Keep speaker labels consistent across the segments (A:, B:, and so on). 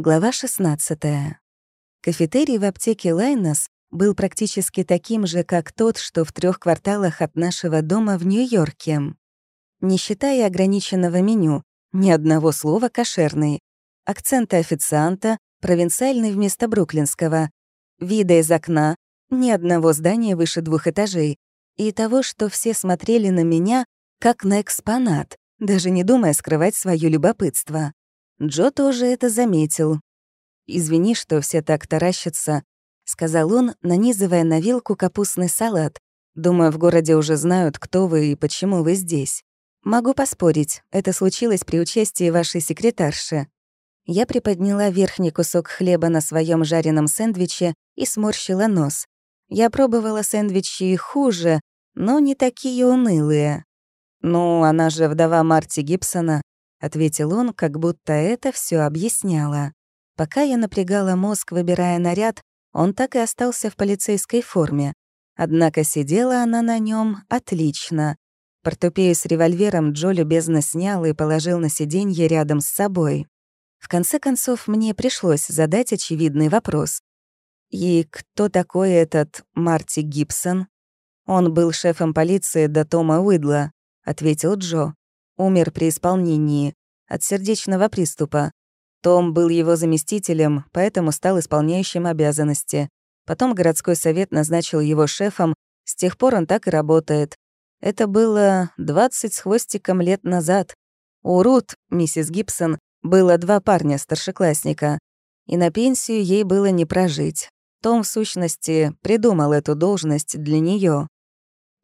A: Глава 16. Кафетерий в аптеке Лайнос был практически таким же, как тот, что в трех кварталах от нашего дома в Нью-Йорке. Не считая ограниченного меню, ни одного слова кошерный. Акцента официанта, провинциальный вместо бруклинского. Вида из окна, ни одного здания выше двух этажей. И того, что все смотрели на меня, как на экспонат, даже не думая скрывать свое любопытство. Джо тоже это заметил. «Извини, что все так таращатся», — сказал он, нанизывая на вилку капустный салат. «Думаю, в городе уже знают, кто вы и почему вы здесь. Могу поспорить, это случилось при участии вашей секретарши». Я приподняла верхний кусок хлеба на своем жареном сэндвиче и сморщила нос. Я пробовала сэндвичи хуже, но не такие унылые. «Ну, она же вдова Марти Гибсона», — ответил он, как будто это все объясняло. Пока я напрягала мозг, выбирая наряд, он так и остался в полицейской форме. Однако сидела она на нем отлично. Портупею с револьвером Джо любезно снял и положил на сиденье рядом с собой. В конце концов, мне пришлось задать очевидный вопрос. «И кто такой этот Марти Гибсон?» «Он был шефом полиции до Тома Уидла», — ответил Джо. Умер при исполнении. От сердечного приступа. Том был его заместителем, поэтому стал исполняющим обязанности. Потом городской совет назначил его шефом, с тех пор он так и работает. Это было 20 с хвостиком лет назад. У Рут, миссис Гибсон, было два парня-старшеклассника. И на пенсию ей было не прожить. Том, в сущности, придумал эту должность для нее.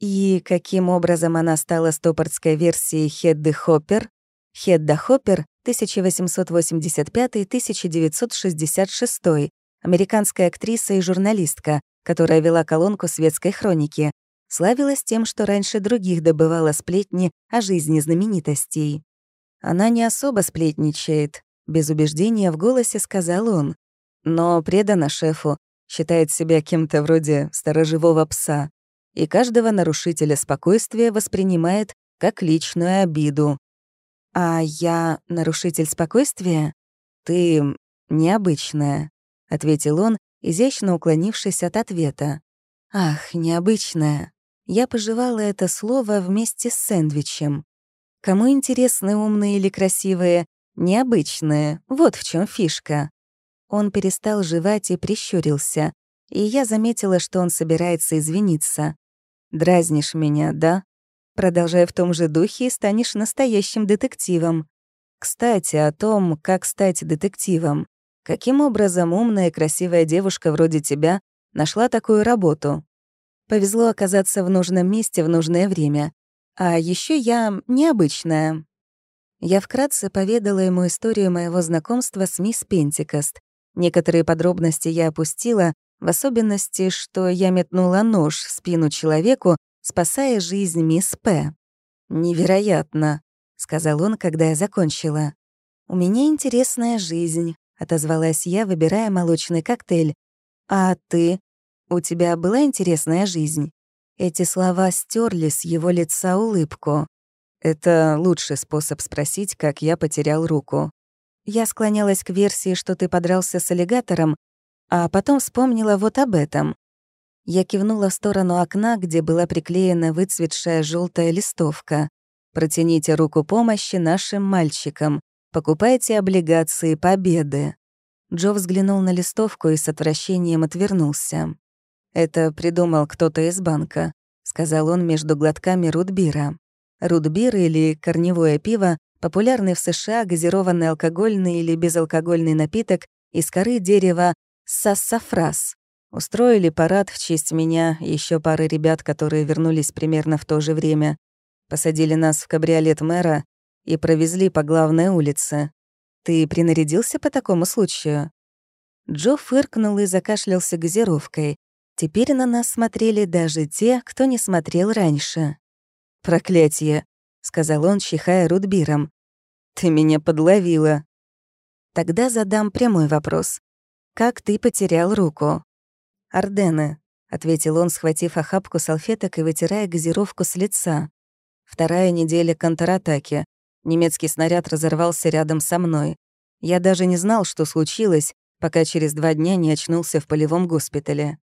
A: И каким образом она стала стопордской версией Хедды Хоппер? Хедда Хоппер 1885-1966, американская актриса и журналистка, которая вела колонку светской хроники, славилась тем, что раньше других добывала сплетни о жизни знаменитостей. Она не особо сплетничает, без убеждения в голосе сказал он, но предана шефу, считает себя кем-то вроде сторожевого пса и каждого нарушителя спокойствия воспринимает как личную обиду. «А я нарушитель спокойствия? Ты необычная», — ответил он, изящно уклонившись от ответа. «Ах, необычная». Я пожевала это слово вместе с сэндвичем. Кому интересны умные или красивые? Необычные. Вот в чем фишка. Он перестал жевать и прищурился, и я заметила, что он собирается извиниться. Дразнишь меня, да? Продолжай в том же духе станешь настоящим детективом. Кстати, о том, как стать детективом. Каким образом умная красивая девушка вроде тебя нашла такую работу? Повезло оказаться в нужном месте в нужное время. А еще я необычная. Я вкратце поведала ему историю моего знакомства с мисс Пентикост. Некоторые подробности я опустила, в особенности, что я метнула нож в спину человеку, спасая жизнь мисс П. «Невероятно», — сказал он, когда я закончила. «У меня интересная жизнь», — отозвалась я, выбирая молочный коктейль. «А ты? У тебя была интересная жизнь?» Эти слова стерли с его лица улыбку. Это лучший способ спросить, как я потерял руку. Я склонялась к версии, что ты подрался с аллигатором, а потом вспомнила вот об этом. Я кивнула в сторону окна, где была приклеена выцветшая желтая листовка. «Протяните руку помощи нашим мальчикам. Покупайте облигации победы». Джо взглянул на листовку и с отвращением отвернулся. «Это придумал кто-то из банка», — сказал он между глотками рудбира. Рудбир или корневое пиво — популярный в США газированный алкогольный или безалкогольный напиток из коры дерева Сассафрас. Устроили парад в честь меня еще пары ребят, которые вернулись примерно в то же время. Посадили нас в кабриолет мэра и провезли по главной улице. Ты принарядился по такому случаю?» Джо фыркнул и закашлялся газировкой. Теперь на нас смотрели даже те, кто не смотрел раньше. «Проклятие», — сказал он, чихая рудбиром. «Ты меня подловила». Тогда задам прямой вопрос. «Как ты потерял руку?» «Ордены», — ответил он, схватив охапку салфеток и вытирая газировку с лица. «Вторая неделя контратаки. Немецкий снаряд разорвался рядом со мной. Я даже не знал, что случилось, пока через два дня не очнулся в полевом госпитале.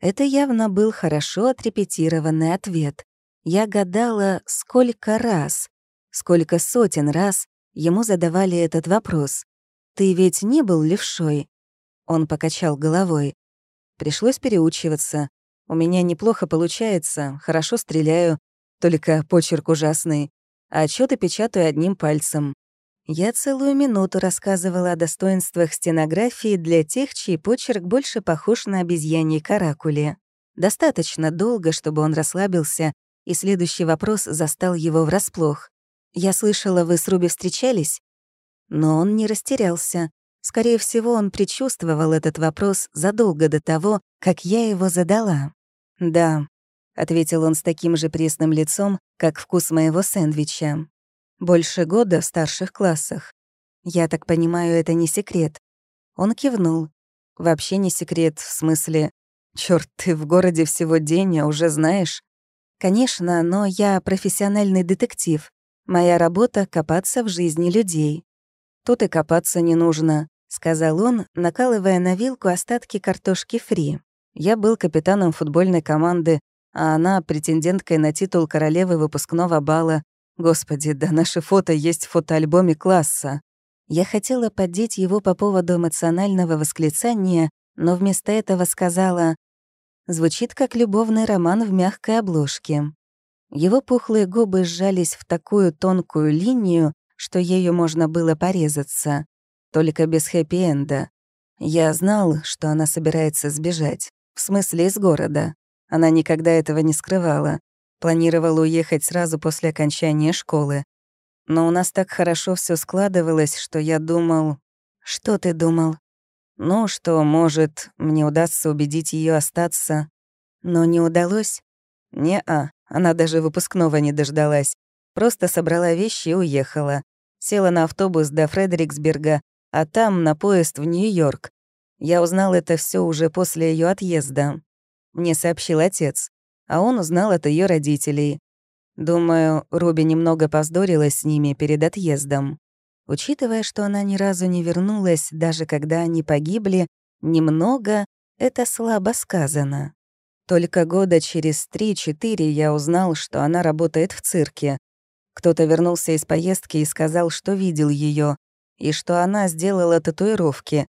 A: Это явно был хорошо отрепетированный ответ. Я гадала, сколько раз, сколько сотен раз ему задавали этот вопрос. «Ты ведь не был левшой?» Он покачал головой. Пришлось переучиваться. У меня неплохо получается, хорошо стреляю, только почерк ужасный. А отчеты печатаю одним пальцем. Я целую минуту рассказывала о достоинствах стенографии для тех, чей почерк больше похож на обезьяньи каракули. Достаточно долго, чтобы он расслабился, и следующий вопрос застал его врасплох. «Я слышала, вы с Руби встречались?» Но он не растерялся. Скорее всего, он предчувствовал этот вопрос задолго до того, как я его задала. «Да», — ответил он с таким же пресным лицом, как вкус моего сэндвича. «Больше года в старших классах. Я так понимаю, это не секрет». Он кивнул. «Вообще не секрет, в смысле... Чёрт, ты в городе всего день, а уже знаешь?» «Конечно, но я профессиональный детектив. Моя работа — копаться в жизни людей. Тут и копаться не нужно сказал он, накалывая на вилку остатки картошки фри. Я был капитаном футбольной команды, а она претенденткой на титул королевы выпускного бала. Господи, да наше фото есть в фотоальбоме класса. Я хотела поддеть его по поводу эмоционального восклицания, но вместо этого сказала «Звучит как любовный роман в мягкой обложке». Его пухлые губы сжались в такую тонкую линию, что ею можно было порезаться только без хэппи-энда. Я знал, что она собирается сбежать. В смысле, из города. Она никогда этого не скрывала. Планировала уехать сразу после окончания школы. Но у нас так хорошо все складывалось, что я думал... Что ты думал? Ну, что, может, мне удастся убедить ее остаться. Но не удалось? Не-а, она даже выпускного не дождалась. Просто собрала вещи и уехала. Села на автобус до Фредериксберга, а там на поезд в Нью-Йорк. Я узнал это все уже после ее отъезда. Мне сообщил отец, а он узнал от ее родителей. Думаю, Руби немного поздорилась с ними перед отъездом. Учитывая, что она ни разу не вернулась, даже когда они погибли, немного — это слабо сказано. Только года через три-четыре я узнал, что она работает в цирке. Кто-то вернулся из поездки и сказал, что видел ее, и что она сделала татуировки.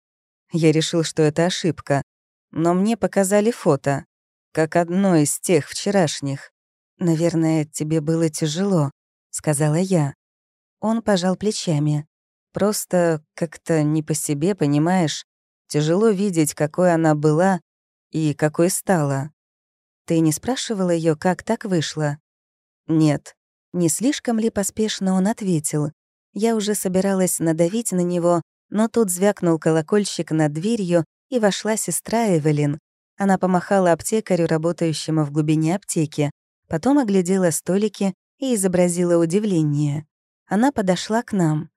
A: Я решил, что это ошибка. Но мне показали фото, как одно из тех вчерашних. «Наверное, тебе было тяжело», — сказала я. Он пожал плечами. «Просто как-то не по себе, понимаешь? Тяжело видеть, какой она была и какой стала. Ты не спрашивала ее, как так вышло?» «Нет». Не слишком ли поспешно он ответил? Я уже собиралась надавить на него, но тут звякнул колокольчик над дверью, и вошла сестра Эвелин. Она помахала аптекарю, работающему в глубине аптеки, потом оглядела столики и изобразила удивление. Она подошла к нам.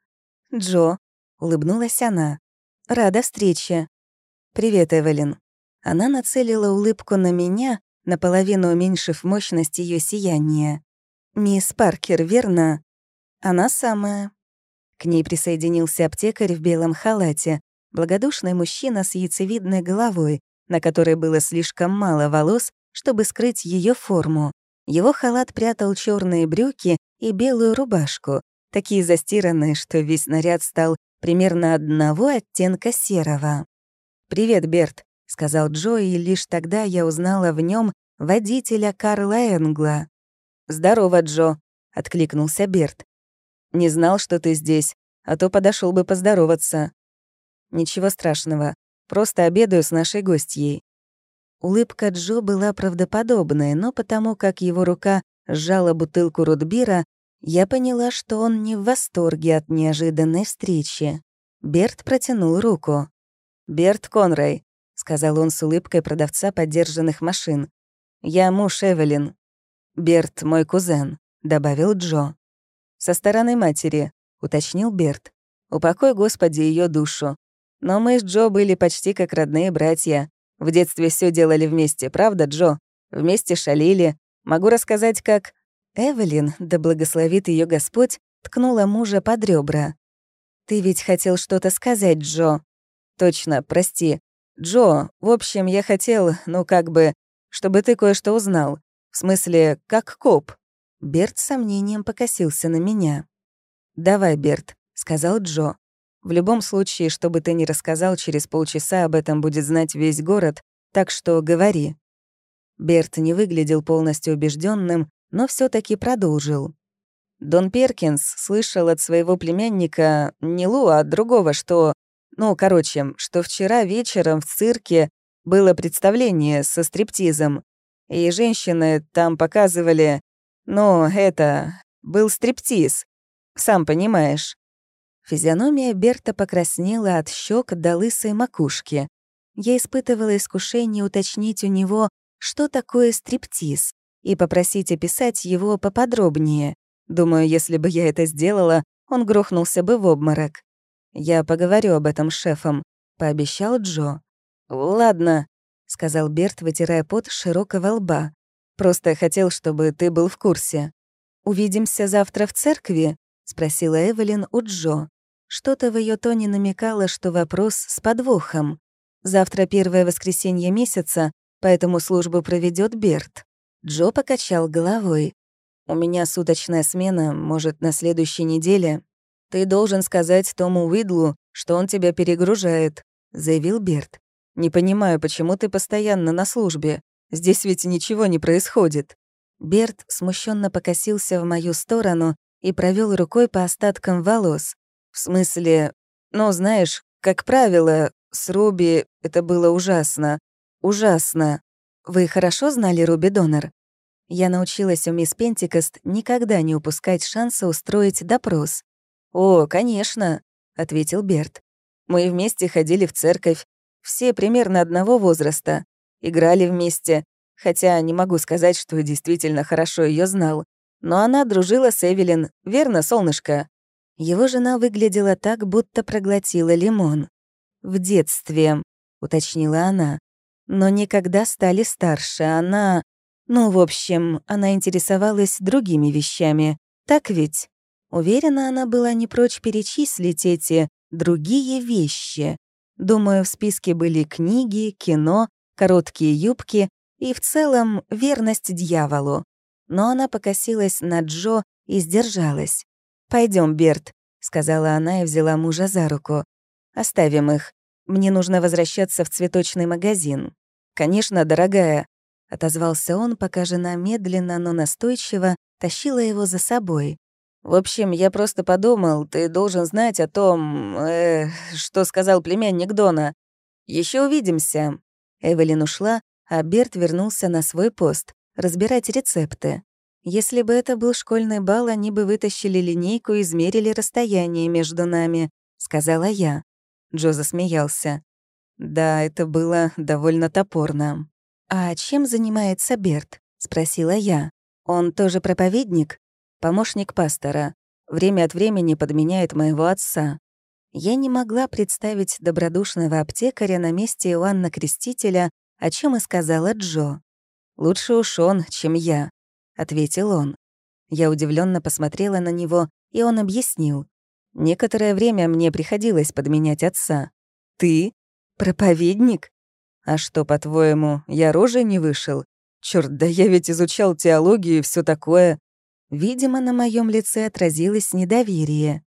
A: «Джо», — улыбнулась она, — «рада встрече». «Привет, Эвелин». Она нацелила улыбку на меня, наполовину уменьшив мощность ее сияния. «Мисс Паркер, верно?» «Она самая». К ней присоединился аптекарь в белом халате, благодушный мужчина с яйцевидной головой, на которой было слишком мало волос, чтобы скрыть ее форму. Его халат прятал черные брюки и белую рубашку, такие застиранные, что весь наряд стал примерно одного оттенка серого. «Привет, Берт», — сказал Джо, и лишь тогда я узнала в нем водителя Карла Энгла. «Здорово, Джо», — откликнулся Берт. Не знал, что ты здесь, а то подошел бы поздороваться. Ничего страшного, просто обедаю с нашей гостьей. Улыбка Джо была правдоподобной, но потому как его рука сжала бутылку рудбира, я поняла, что он не в восторге от неожиданной встречи. Берт протянул руку. «Берт Конрай», — сказал он с улыбкой продавца подержанных машин. «Я муж Эвелин». «Берт — мой кузен», — добавил Джо. «Со стороны матери», — уточнил Берт. «Упокой, Господи, ее душу. Но мы с Джо были почти как родные братья. В детстве все делали вместе, правда, Джо? Вместе шалили. Могу рассказать, как...» Эвелин, да благословит ее Господь, ткнула мужа под ребра. «Ты ведь хотел что-то сказать, Джо». «Точно, прости. Джо, в общем, я хотел, ну как бы, чтобы ты кое-что узнал. В смысле, как коп». Берт с сомнением покосился на меня. «Давай, Берт», — сказал Джо. «В любом случае, что бы ты ни рассказал, через полчаса об этом будет знать весь город, так что говори». Берт не выглядел полностью убежденным, но все таки продолжил. Дон Перкинс слышал от своего племянника, не Лу, а от другого, что... Ну, короче, что вчера вечером в цирке было представление со стриптизом, и женщины там показывали... Ну, это... Был стриптиз. Сам понимаешь. Физиономия Берта покраснела от щек до лысой макушки. Я испытывала искушение уточнить у него, что такое стриптиз, и попросить описать его поподробнее. Думаю, если бы я это сделала, он грохнулся бы в обморок. «Я поговорю об этом с шефом», — пообещал Джо. «Ладно», — сказал Берт, вытирая пот с широкого лба. «Просто хотел, чтобы ты был в курсе». «Увидимся завтра в церкви?» — спросила Эвелин у Джо. Что-то в ее тоне намекало, что вопрос с подвохом. «Завтра первое воскресенье месяца, поэтому службу проведет Берт». Джо покачал головой. «У меня суточная смена, может, на следующей неделе. Ты должен сказать Тому Уидлу, что он тебя перегружает», — заявил Берт. «Не понимаю, почему ты постоянно на службе. Здесь ведь ничего не происходит». Берт смущенно покосился в мою сторону и провел рукой по остаткам волос. В смысле, ну, знаешь, как правило, с Руби это было ужасно. Ужасно. Вы хорошо знали Руби Донор? Я научилась у мисс Пентикост никогда не упускать шанса устроить допрос. «О, конечно», — ответил Берт. «Мы вместе ходили в церковь. Все примерно одного возраста. Играли вместе. Хотя не могу сказать, что действительно хорошо ее знал. Но она дружила с Эвелин, верно, солнышко?» Его жена выглядела так, будто проглотила лимон. «В детстве», — уточнила она но никогда стали старше. Она... Ну, в общем, она интересовалась другими вещами. Так ведь? Уверена, она была не прочь перечислить эти другие вещи. Думаю, в списке были книги, кино, короткие юбки и в целом верность дьяволу. Но она покосилась на Джо и сдержалась. Пойдем, Берт», — сказала она и взяла мужа за руку. «Оставим их. Мне нужно возвращаться в цветочный магазин». «Конечно, дорогая», — отозвался он, пока жена медленно, но настойчиво тащила его за собой. «В общем, я просто подумал, ты должен знать о том, э, что сказал племянник Дона. Еще увидимся». Эвелин ушла, а Берт вернулся на свой пост — разбирать рецепты. Если бы это был школьный бал, они бы вытащили линейку и измерили расстояние между нами, — сказала я. Джо засмеялся. Да, это было довольно топорно. «А чем занимается Берт?» — спросила я. «Он тоже проповедник?» «Помощник пастора. Время от времени подменяет моего отца». Я не могла представить добродушного аптекаря на месте Иоанна Крестителя, о чем и сказала Джо. «Лучше уж он, чем я», — ответил он. Я удивленно посмотрела на него, и он объяснил. «Некоторое время мне приходилось подменять отца». «Ты?» «Проповедник? А что, по-твоему, я рожей не вышел? Черт, да я ведь изучал теологию и все такое». Видимо, на моем лице отразилось недоверие.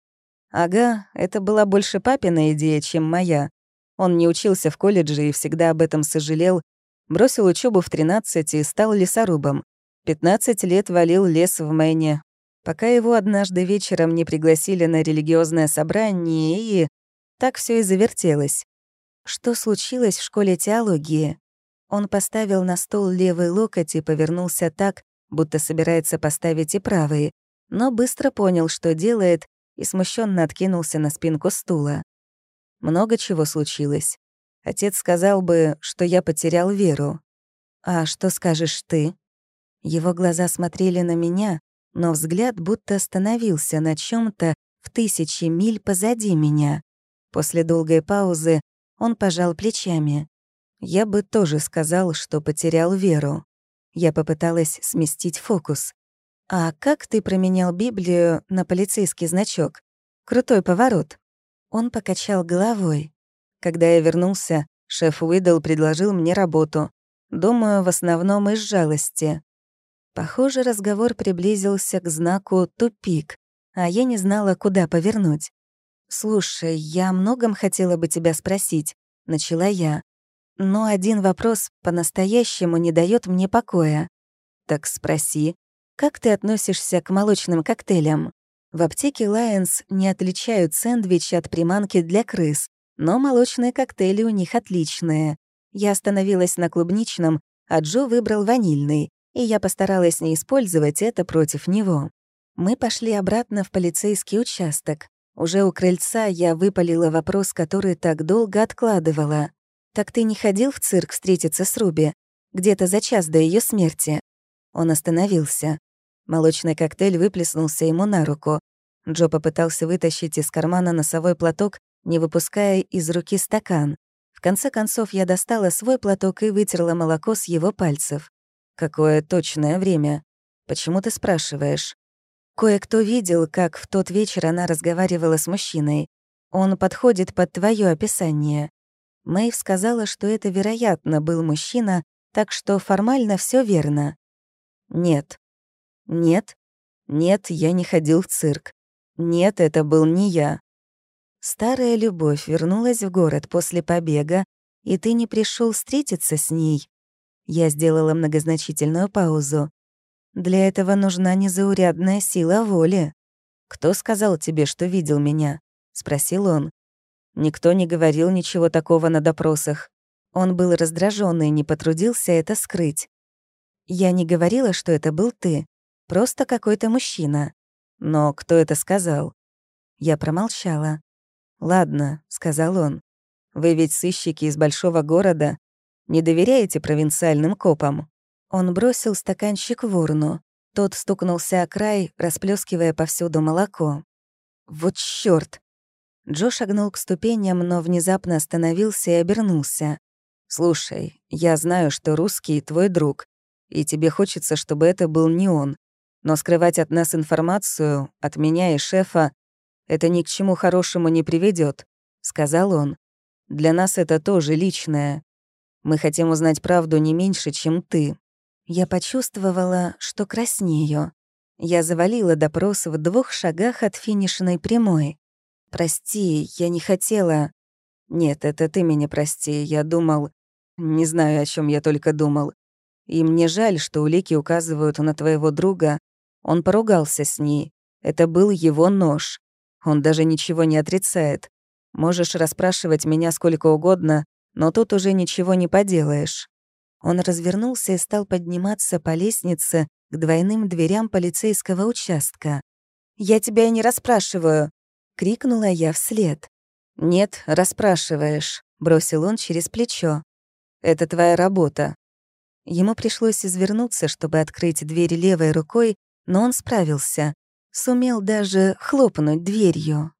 A: Ага, это была больше папина идея, чем моя. Он не учился в колледже и всегда об этом сожалел. Бросил учебу в 13 и стал лесорубом. 15 лет валил лес в Мэне, пока его однажды вечером не пригласили на религиозное собрание, и так все и завертелось. Что случилось в школе теологии? Он поставил на стол левый локоть и повернулся так, будто собирается поставить и правый, но быстро понял, что делает, и смущенно откинулся на спинку стула. Много чего случилось. Отец сказал бы, что я потерял веру. «А что скажешь ты?» Его глаза смотрели на меня, но взгляд будто остановился на чем то в тысячи миль позади меня. После долгой паузы он пожал плечами. Я бы тоже сказал, что потерял веру. Я попыталась сместить фокус. «А как ты променял Библию на полицейский значок? Крутой поворот». Он покачал головой. Когда я вернулся, шеф Уидл предложил мне работу. Думаю, в основном из жалости. Похоже, разговор приблизился к знаку «тупик», а я не знала, куда повернуть. «Слушай, я о многом хотела бы тебя спросить», — начала я. «Но один вопрос по-настоящему не дает мне покоя. Так спроси, как ты относишься к молочным коктейлям? В аптеке Lions не отличают сэндвичи от приманки для крыс, но молочные коктейли у них отличные. Я остановилась на клубничном, а Джо выбрал ванильный и я постаралась не использовать это против него. Мы пошли обратно в полицейский участок. Уже у крыльца я выпалила вопрос, который так долго откладывала. «Так ты не ходил в цирк встретиться с Руби? Где-то за час до ее смерти?» Он остановился. Молочный коктейль выплеснулся ему на руку. Джо попытался вытащить из кармана носовой платок, не выпуская из руки стакан. В конце концов, я достала свой платок и вытерла молоко с его пальцев. Какое точное время? Почему ты спрашиваешь? Кое-кто видел, как в тот вечер она разговаривала с мужчиной. Он подходит под твое описание. Мэйв сказала, что это, вероятно, был мужчина, так что формально все верно. Нет. Нет. Нет, я не ходил в цирк. Нет, это был не я. Старая любовь вернулась в город после побега, и ты не пришел встретиться с ней. Я сделала многозначительную паузу. «Для этого нужна незаурядная сила воли». «Кто сказал тебе, что видел меня?» — спросил он. Никто не говорил ничего такого на допросах. Он был раздражён и не потрудился это скрыть. «Я не говорила, что это был ты. Просто какой-то мужчина. Но кто это сказал?» Я промолчала. «Ладно», — сказал он. «Вы ведь сыщики из большого города. Не доверяете провинциальным копам?» Он бросил стаканчик в урну. Тот стукнулся о край, расплескивая повсюду молоко. «Вот чёрт!» Джо шагнул к ступеням, но внезапно остановился и обернулся. «Слушай, я знаю, что русский — твой друг, и тебе хочется, чтобы это был не он. Но скрывать от нас информацию, от меня и шефа, это ни к чему хорошему не приведет, сказал он. «Для нас это тоже личное. Мы хотим узнать правду не меньше, чем ты». Я почувствовала, что краснею. Я завалила допрос в двух шагах от финишной прямой. «Прости, я не хотела...» «Нет, это ты меня прости. Я думал... Не знаю, о чем я только думал. И мне жаль, что улики указывают на твоего друга. Он поругался с ней. Это был его нож. Он даже ничего не отрицает. Можешь расспрашивать меня сколько угодно, но тут уже ничего не поделаешь. Он развернулся и стал подниматься по лестнице к двойным дверям полицейского участка. «Я тебя и не расспрашиваю!» — крикнула я вслед. «Нет, расспрашиваешь», — бросил он через плечо. «Это твоя работа». Ему пришлось извернуться, чтобы открыть дверь левой рукой, но он справился. Сумел даже хлопнуть дверью.